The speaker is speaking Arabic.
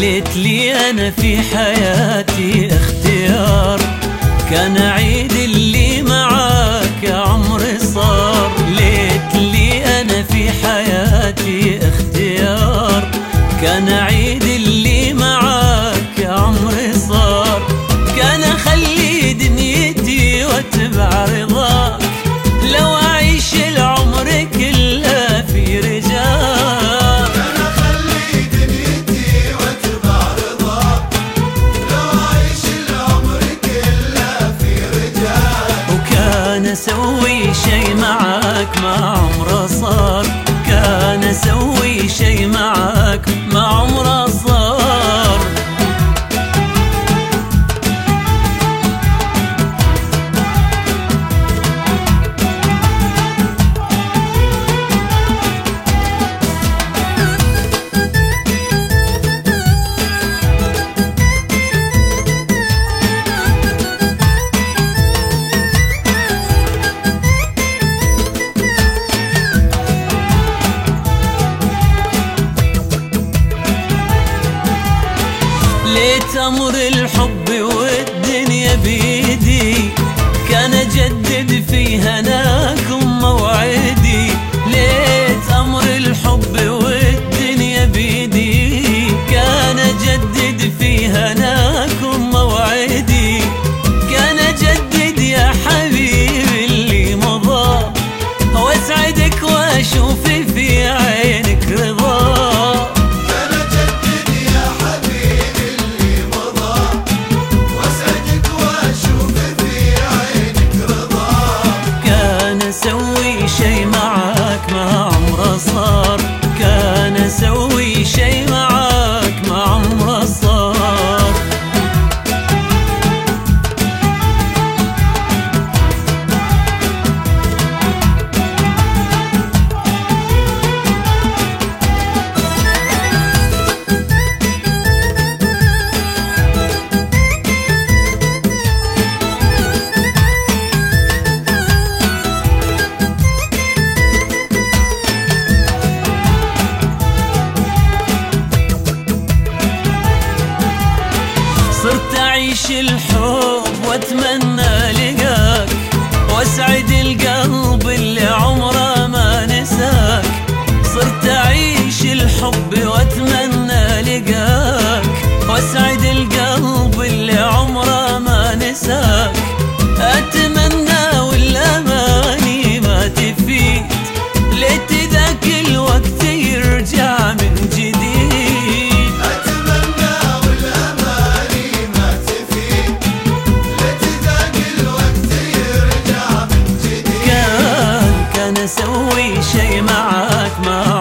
ليت لي أنا في حياتي اختيار. كان عيد اللي معاك يا عمري شي معاك ما عمره صار. كان أسوي شي معاك ما عمره صار. ليت أمر الحب والدنيا بيدي كان اجدد في هناك شي معك ما عمره صار. كان أسوي شي معك ما عمره صار. وش الحب واتمنى لقاك واسعد أسوي شي معاك ما